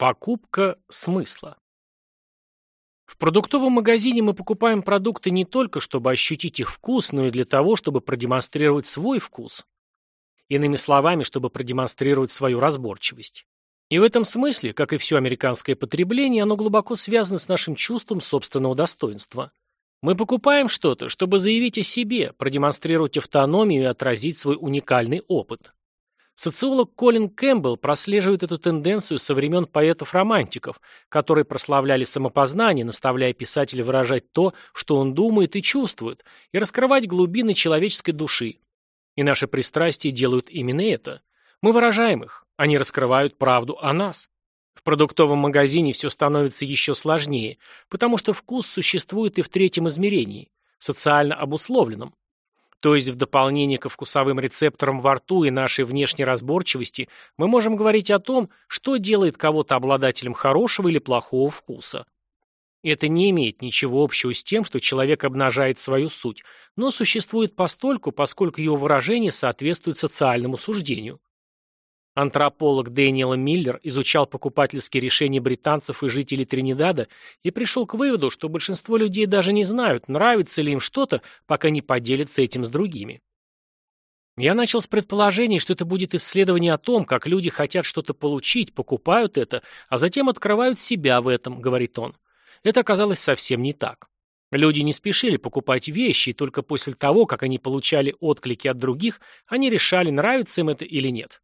Покупка смысла. В продуктовом магазине мы покупаем продукты не только, чтобы ощутить их вкус, но и для того, чтобы продемонстрировать свой вкус. Иными словами, чтобы продемонстрировать свою разборчивость. И в этом смысле, как и все американское потребление, оно глубоко связано с нашим чувством собственного достоинства. Мы покупаем что-то, чтобы заявить о себе, продемонстрировать автономию и отразить свой уникальный опыт. Социолог Колин Кэмпбелл прослеживает эту тенденцию со времен поэтов-романтиков, которые прославляли самопознание, наставляя писателя выражать то, что он думает и чувствует, и раскрывать глубины человеческой души. И наши пристрастия делают именно это. Мы выражаем их, они раскрывают правду о нас. В продуктовом магазине все становится еще сложнее, потому что вкус существует и в третьем измерении, социально обусловленном. То есть в дополнение ко вкусовым рецепторам во рту и нашей внешней разборчивости мы можем говорить о том, что делает кого-то обладателем хорошего или плохого вкуса. Это не имеет ничего общего с тем, что человек обнажает свою суть, но существует постольку, поскольку его выражение соответствует социальному суждению. Антрополог Дэниел Миллер изучал покупательские решения британцев и жителей Тринидада и пришел к выводу, что большинство людей даже не знают, нравится ли им что-то, пока не поделятся этим с другими. Я начал с предположений, что это будет исследование о том, как люди хотят что-то получить, покупают это, а затем открывают себя в этом, говорит он. Это оказалось совсем не так. Люди не спешили покупать вещи, и только после того, как они получали отклики от других, они решали, нравится им это или нет.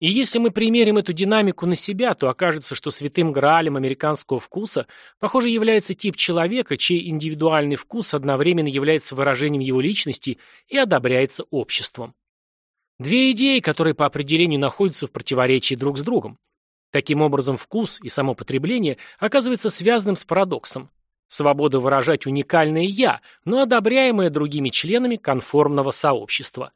И если мы примерим эту динамику на себя, то окажется, что святым граалем американского вкуса, похоже, является тип человека, чей индивидуальный вкус одновременно является выражением его личности и одобряется обществом. Две идеи, которые по определению находятся в противоречии друг с другом. Таким образом, вкус и само потребление оказывается связанным с парадоксом. Свобода выражать уникальное «я», но одобряемое другими членами конформного сообщества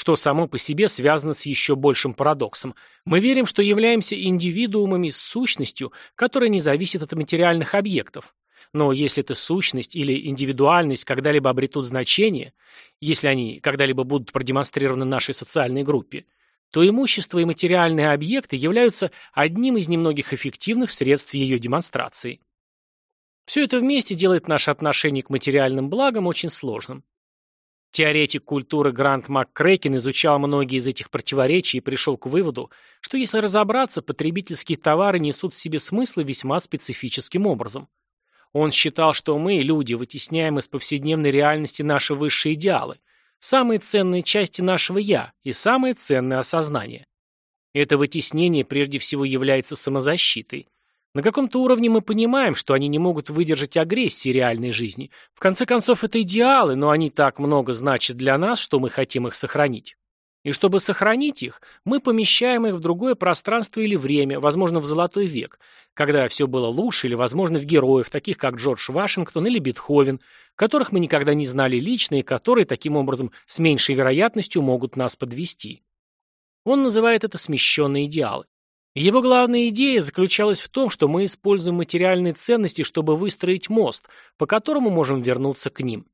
что само по себе связано с еще большим парадоксом. Мы верим, что являемся индивидуумами с сущностью, которая не зависит от материальных объектов. Но если эта сущность или индивидуальность когда-либо обретут значение, если они когда-либо будут продемонстрированы нашей социальной группе, то имущество и материальные объекты являются одним из немногих эффективных средств ее демонстрации. Все это вместе делает наше отношение к материальным благам очень сложным. Теоретик культуры Грант МакКрекин изучал многие из этих противоречий и пришел к выводу, что если разобраться, потребительские товары несут в себе смыслы весьма специфическим образом. Он считал, что мы, люди, вытесняем из повседневной реальности наши высшие идеалы, самые ценные части нашего «я» и самое ценное осознание. Это вытеснение прежде всего является самозащитой – на каком-то уровне мы понимаем, что они не могут выдержать агрессии реальной жизни. В конце концов, это идеалы, но они так много значат для нас, что мы хотим их сохранить. И чтобы сохранить их, мы помещаем их в другое пространство или время, возможно, в золотой век, когда все было лучше, или, возможно, в героев, таких как Джордж Вашингтон или Бетховен, которых мы никогда не знали лично и которые, таким образом, с меньшей вероятностью могут нас подвести. Он называет это смещенные идеалы. Его главная идея заключалась в том, что мы используем материальные ценности, чтобы выстроить мост, по которому можем вернуться к ним.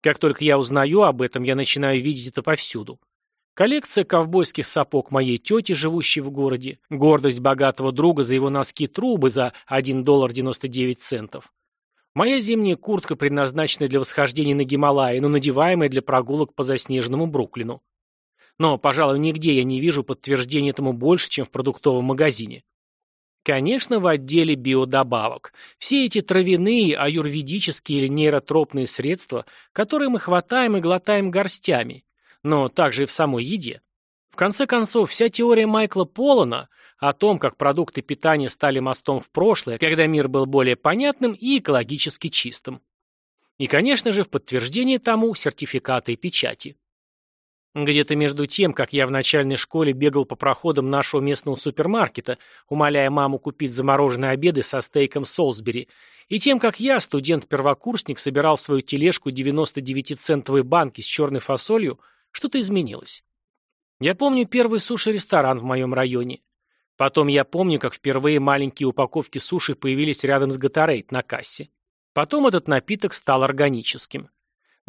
Как только я узнаю об этом, я начинаю видеть это повсюду. Коллекция ковбойских сапог моей тети, живущей в городе, гордость богатого друга за его носки-трубы за 1 доллар 99 центов. Моя зимняя куртка, предназначенная для восхождения на Гималаи, но надеваемая для прогулок по заснеженному Бруклину. Но, пожалуй, нигде я не вижу подтверждения этому больше, чем в продуктовом магазине. Конечно, в отделе биодобавок. Все эти травяные, аюрведические или нейротропные средства, которые мы хватаем и глотаем горстями, но также и в самой еде. В конце концов, вся теория Майкла Полана о том, как продукты питания стали мостом в прошлое, когда мир был более понятным и экологически чистым. И, конечно же, в подтверждение тому сертификаты и печати. Где-то между тем, как я в начальной школе бегал по проходам нашего местного супермаркета, умоляя маму купить замороженные обеды со стейком Солсбери, и тем, как я, студент-первокурсник, собирал в свою тележку 99-центовые банки с черной фасолью, что-то изменилось. Я помню первый суши-ресторан в моем районе. Потом я помню, как впервые маленькие упаковки суши появились рядом с Gatorade на кассе. Потом этот напиток стал органическим.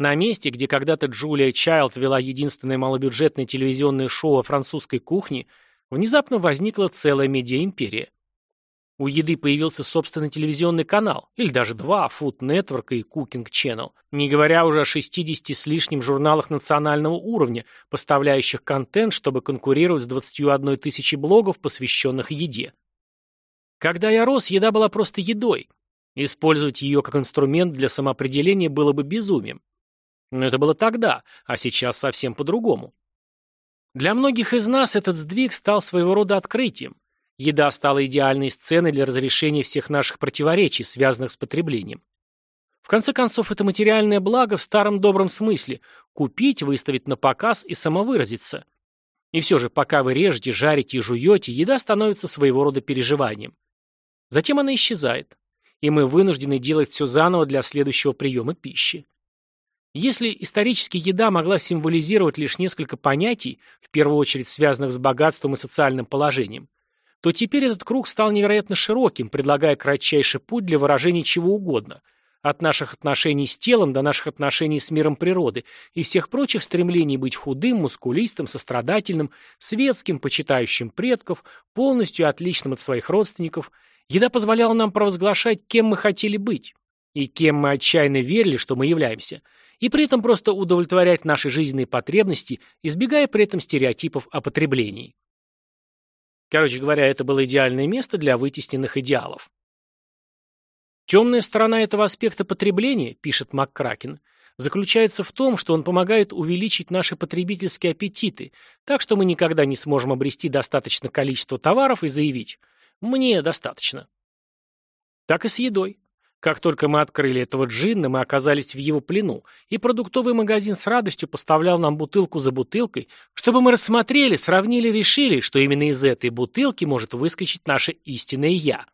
На месте, где когда-то Джулия Чайлд вела единственное малобюджетное телевизионное шоу о французской кухне, Внезапно возникла целая медиаимперия. У еды появился собственный телевизионный канал, или даже два, Food Network и Cooking Channel, не говоря уже о 60 с лишним журналах национального уровня, поставляющих контент, чтобы конкурировать с 21 тысячей блогов, посвященных еде. Когда я рос, еда была просто едой. Использовать ее как инструмент для самоопределения было бы безумием. Но это было тогда, а сейчас совсем по-другому. Для многих из нас этот сдвиг стал своего рода открытием. Еда стала идеальной сценой для разрешения всех наших противоречий, связанных с потреблением. В конце концов, это материальное благо в старом добром смысле – купить, выставить на показ и самовыразиться. И все же, пока вы режете, жарите и жуете, еда становится своего рода переживанием. Затем она исчезает, и мы вынуждены делать все заново для следующего приема пищи. Если исторически еда могла символизировать лишь несколько понятий, в первую очередь связанных с богатством и социальным положением, то теперь этот круг стал невероятно широким, предлагая кратчайший путь для выражения чего угодно, от наших отношений с телом до наших отношений с миром природы и всех прочих стремлений быть худым, мускулистым, сострадательным, светским, почитающим предков, полностью отличным от своих родственников, еда позволяла нам провозглашать, кем мы хотели быть и кем мы отчаянно верили, что мы являемся, и при этом просто удовлетворять наши жизненные потребности, избегая при этом стереотипов о потреблении. Короче говоря, это было идеальное место для вытесненных идеалов. Темная сторона этого аспекта потребления, пишет МакКракен, заключается в том, что он помогает увеличить наши потребительские аппетиты, так что мы никогда не сможем обрести достаточное количество товаров и заявить «мне достаточно». Так и с едой. Как только мы открыли этого джинна, мы оказались в его плену, и продуктовый магазин с радостью поставлял нам бутылку за бутылкой, чтобы мы рассмотрели, сравнили, решили, что именно из этой бутылки может выскочить наше истинное «я».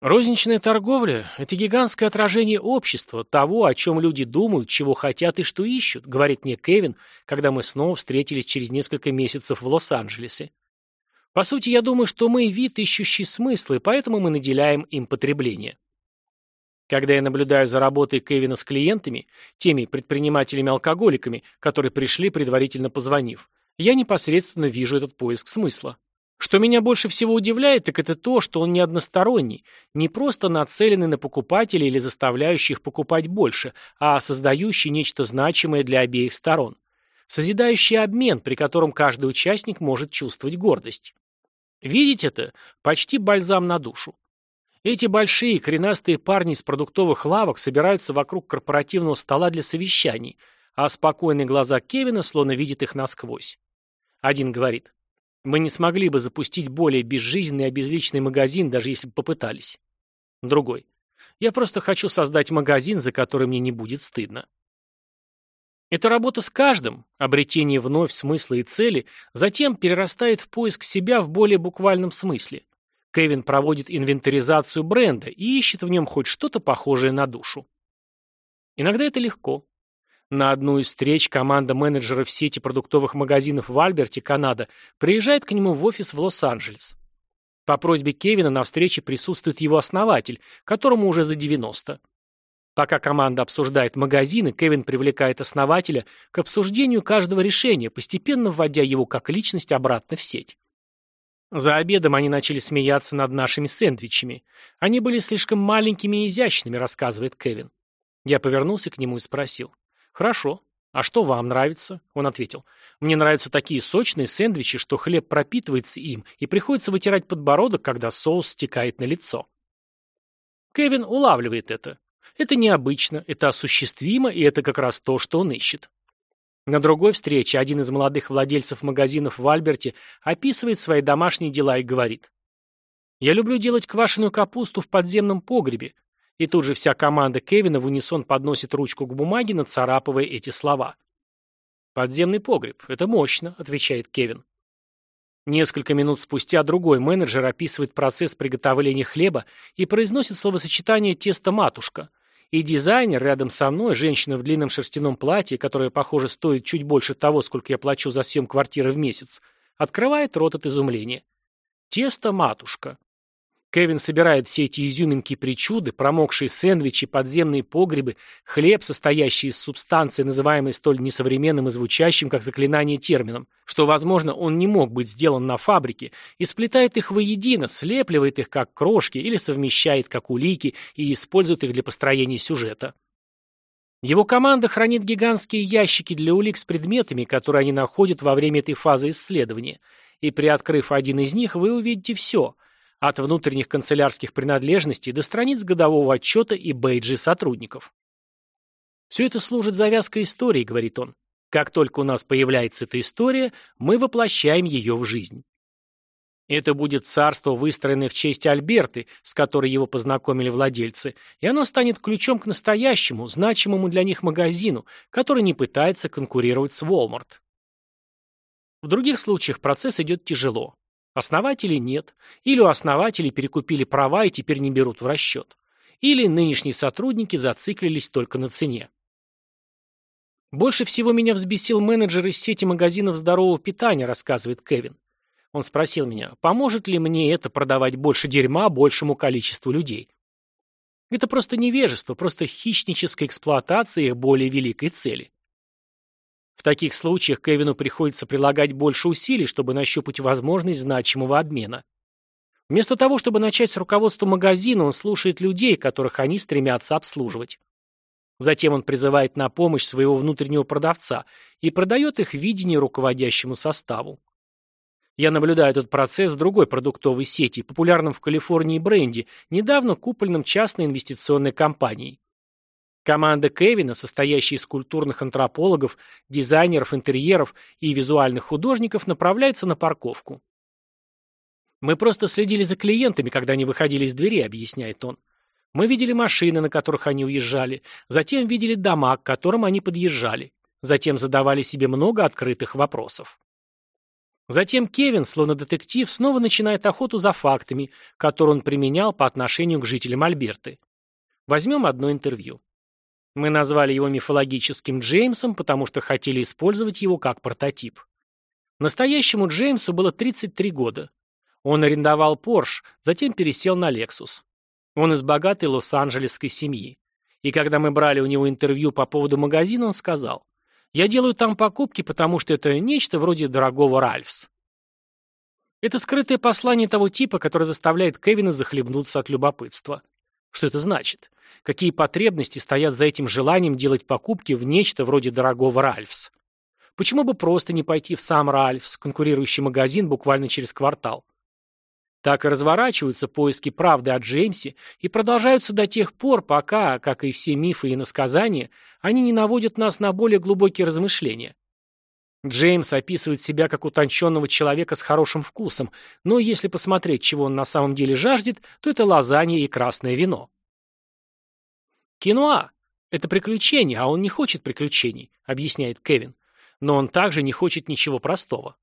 Розничная торговля – это гигантское отражение общества, того, о чем люди думают, чего хотят и что ищут, говорит мне Кевин, когда мы снова встретились через несколько месяцев в Лос-Анджелесе. По сути, я думаю, что мы вид, ищущий смыслы, поэтому мы наделяем им потребление. Когда я наблюдаю за работой Кевина с клиентами, теми предпринимателями-алкоголиками, которые пришли, предварительно позвонив, я непосредственно вижу этот поиск смысла. Что меня больше всего удивляет, так это то, что он не односторонний, не просто нацеленный на покупателей или заставляющий их покупать больше, а создающий нечто значимое для обеих сторон. Созидающий обмен, при котором каждый участник может чувствовать гордость. Видеть это – почти бальзам на душу. Эти большие коренастые парни из продуктовых лавок собираются вокруг корпоративного стола для совещаний, а спокойные глаза Кевина словно видят их насквозь. Один говорит, мы не смогли бы запустить более безжизненный и обезличенный магазин, даже если бы попытались. Другой, я просто хочу создать магазин, за который мне не будет стыдно. Эта работа с каждым, обретение вновь смысла и цели, затем перерастает в поиск себя в более буквальном смысле. Кевин проводит инвентаризацию бренда и ищет в нем хоть что-то похожее на душу. Иногда это легко. На одну из встреч команда менеджеров сети продуктовых магазинов в Альберте, Канада, приезжает к нему в офис в Лос-Анджелес. По просьбе Кевина на встрече присутствует его основатель, которому уже за 90. Пока команда обсуждает магазины, Кевин привлекает основателя к обсуждению каждого решения, постепенно вводя его как личность обратно в сеть. За обедом они начали смеяться над нашими сэндвичами. Они были слишком маленькими и изящными, рассказывает Кевин. Я повернулся к нему и спросил. «Хорошо. А что вам нравится?» Он ответил. «Мне нравятся такие сочные сэндвичи, что хлеб пропитывается им, и приходится вытирать подбородок, когда соус стекает на лицо». Кевин улавливает это. Это необычно, это осуществимо, и это как раз то, что он ищет. На другой встрече один из молодых владельцев магазинов в Альберте описывает свои домашние дела и говорит. «Я люблю делать квашеную капусту в подземном погребе». И тут же вся команда Кевина в унисон подносит ручку к бумаге, нацарапывая эти слова. «Подземный погреб. Это мощно», — отвечает Кевин. Несколько минут спустя другой менеджер описывает процесс приготовления хлеба и произносит словосочетание «тесто-матушка», и дизайнер рядом со мной, женщина в длинном шерстяном платье, которое, похоже, стоит чуть больше того, сколько я плачу за съем квартиры в месяц, открывает рот от изумления. Тесто матушка. Кевин собирает все эти изюминки и причуды, промокшие сэндвичи, подземные погребы, хлеб, состоящий из субстанции, называемой столь несовременным и звучащим, как заклинание термином, что, возможно, он не мог быть сделан на фабрике, и сплетает их воедино, слепливает их как крошки или совмещает как улики и использует их для построения сюжета. Его команда хранит гигантские ящики для улик с предметами, которые они находят во время этой фазы исследования, и приоткрыв один из них, вы увидите все – от внутренних канцелярских принадлежностей до страниц годового отчета и бейджи сотрудников. «Все это служит завязкой истории», — говорит он. «Как только у нас появляется эта история, мы воплощаем ее в жизнь». Это будет царство, выстроенное в честь Альберты, с которой его познакомили владельцы, и оно станет ключом к настоящему, значимому для них магазину, который не пытается конкурировать с Walmart. В других случаях процесс идет тяжело. Основателей нет. Или у основателей перекупили права и теперь не берут в расчет. Или нынешние сотрудники зациклились только на цене. Больше всего меня взбесил менеджер из сети магазинов здорового питания, рассказывает Кевин. Он спросил меня, поможет ли мне это продавать больше дерьма большему количеству людей. Это просто невежество, просто хищническая эксплуатация их более великой цели. В таких случаях Кевину приходится прилагать больше усилий, чтобы нащупать возможность значимого обмена. Вместо того, чтобы начать с руководства магазина, он слушает людей, которых они стремятся обслуживать. Затем он призывает на помощь своего внутреннего продавца и продает их видение руководящему составу. Я наблюдаю этот процесс в другой продуктовой сети, популярном в Калифорнии бренде, недавно купленном частной инвестиционной компанией. Команда Кевина, состоящая из культурных антропологов, дизайнеров интерьеров и визуальных художников, направляется на парковку. «Мы просто следили за клиентами, когда они выходили из двери», — объясняет он. «Мы видели машины, на которых они уезжали, затем видели дома, к которым они подъезжали, затем задавали себе много открытых вопросов». Затем Кевин, словно детектив, снова начинает охоту за фактами, которые он применял по отношению к жителям Альберты. Возьмем одно интервью. Мы назвали его мифологическим Джеймсом, потому что хотели использовать его как прототип. Настоящему Джеймсу было 33 года. Он арендовал Порш, затем пересел на Лексус. Он из богатой лос-анджелесской семьи. И когда мы брали у него интервью по поводу магазина, он сказал, «Я делаю там покупки, потому что это нечто вроде дорогого Ральфс». Это скрытое послание того типа, который заставляет Кевина захлебнуться от любопытства. Что это значит? Какие потребности стоят за этим желанием делать покупки в нечто вроде дорогого Ральфс? Почему бы просто не пойти в сам Ральфс, конкурирующий магазин буквально через квартал? Так и разворачиваются поиски правды о Джеймсе и продолжаются до тех пор, пока, как и все мифы и насказания, они не наводят нас на более глубокие размышления. Джеймс описывает себя как утонченного человека с хорошим вкусом, но если посмотреть, чего он на самом деле жаждет, то это лазанья и красное вино. «Киноа — это приключение, а он не хочет приключений», — объясняет Кевин. Но он также не хочет ничего простого.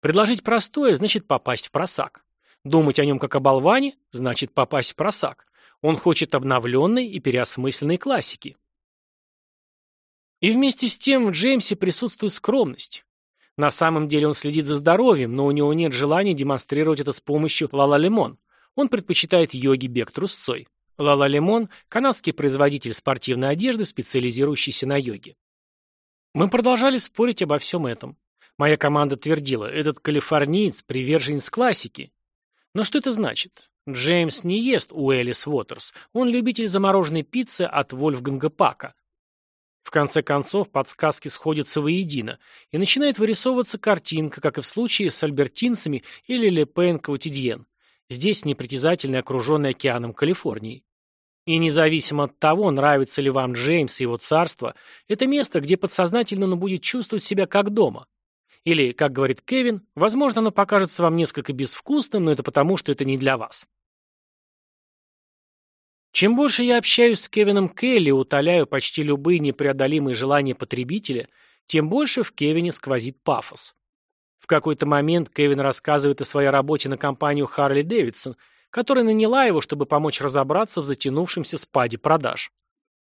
Предложить простое — значит попасть в просак. Думать о нем как о болване — значит попасть в просак. Он хочет обновленной и переосмысленной классики. И вместе с тем в Джеймсе присутствует скромность. На самом деле он следит за здоровьем, но у него нет желания демонстрировать это с помощью Лала Лимон. Он предпочитает йоги бег трусцой. Лала Лимон – канадский производитель спортивной одежды, специализирующийся на йоге. Мы продолжали спорить обо всем этом. Моя команда твердила, этот калифорниец – приверженец классики. Но что это значит? Джеймс не ест у Элис Уотерс. Он любитель замороженной пиццы от Вольфганга Пака. В конце концов, подсказки сходятся воедино, и начинает вырисовываться картинка, как и в случае с альбертинцами или Лепен Каутидьен, здесь непритязательно окруженный океаном Калифорнии. И независимо от того, нравится ли вам Джеймс и его царство, это место, где подсознательно он будет чувствовать себя как дома. Или, как говорит Кевин, возможно, оно покажется вам несколько безвкусным, но это потому, что это не для вас. Чем больше я общаюсь с Кевином Келли и утоляю почти любые непреодолимые желания потребителя, тем больше в Кевине сквозит пафос. В какой-то момент Кевин рассказывает о своей работе на компанию Харли Дэвидсон, которая наняла его, чтобы помочь разобраться в затянувшемся спаде продаж.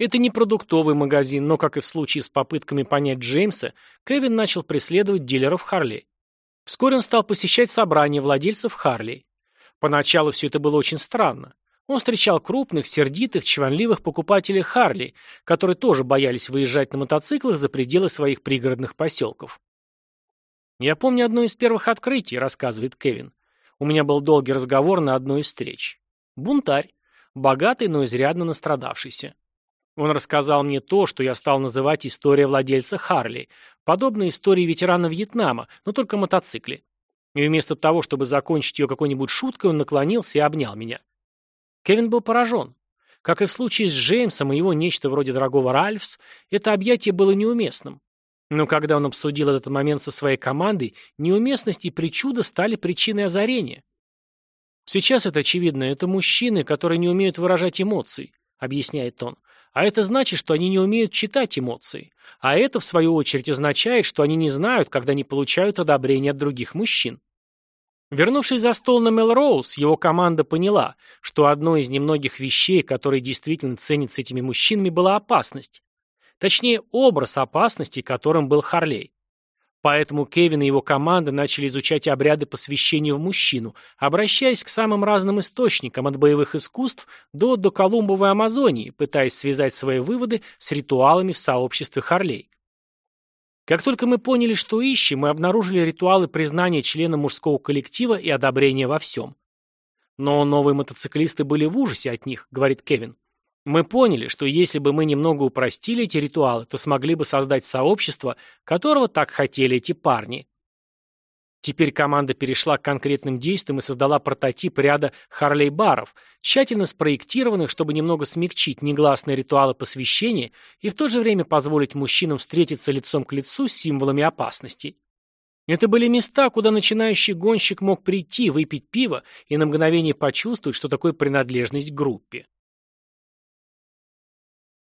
Это не продуктовый магазин, но, как и в случае с попытками понять Джеймса, Кевин начал преследовать дилеров Харли. Вскоре он стал посещать собрания владельцев Харли. Поначалу все это было очень странно. Он встречал крупных, сердитых, чванливых покупателей Харли, которые тоже боялись выезжать на мотоциклах за пределы своих пригородных поселков. «Я помню одно из первых открытий», — рассказывает Кевин. «У меня был долгий разговор на одной из встреч. Бунтарь. Богатый, но изрядно настрадавшийся. Он рассказал мне то, что я стал называть история владельца Харли, подобная истории ветерана Вьетнама, но только мотоцикле. И вместо того, чтобы закончить ее какой-нибудь шуткой, он наклонился и обнял меня. Кевин был поражен. Как и в случае с Джеймсом и его нечто вроде дорогого Ральфс, это объятие было неуместным. Но когда он обсудил этот момент со своей командой, неуместность и причуда стали причиной озарения. Сейчас это очевидно, это мужчины, которые не умеют выражать эмоции, объясняет он. А это значит, что они не умеют читать эмоции. А это, в свою очередь, означает, что они не знают, когда не получают одобрения от других мужчин. Вернувшись за стол на Мелроуз, его команда поняла, что одной из немногих вещей, которые действительно ценятся этими мужчинами, была опасность. Точнее, образ опасности, которым был Харлей. Поэтому Кевин и его команда начали изучать обряды посвящения в мужчину, обращаясь к самым разным источникам, от боевых искусств до доколумбовой Амазонии, пытаясь связать свои выводы с ритуалами в сообществе Харлей. Как только мы поняли, что ищем, мы обнаружили ритуалы признания члена мужского коллектива и одобрения во всем. Но новые мотоциклисты были в ужасе от них, говорит Кевин. Мы поняли, что если бы мы немного упростили эти ритуалы, то смогли бы создать сообщество, которого так хотели эти парни. Теперь команда перешла к конкретным действиям и создала прототип ряда Харлей-баров, тщательно спроектированных, чтобы немного смягчить негласные ритуалы посвящения и в то же время позволить мужчинам встретиться лицом к лицу с символами опасности. Это были места, куда начинающий гонщик мог прийти, выпить пиво и на мгновение почувствовать, что такое принадлежность к группе.